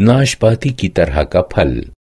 नाशपाती की तरह का फल।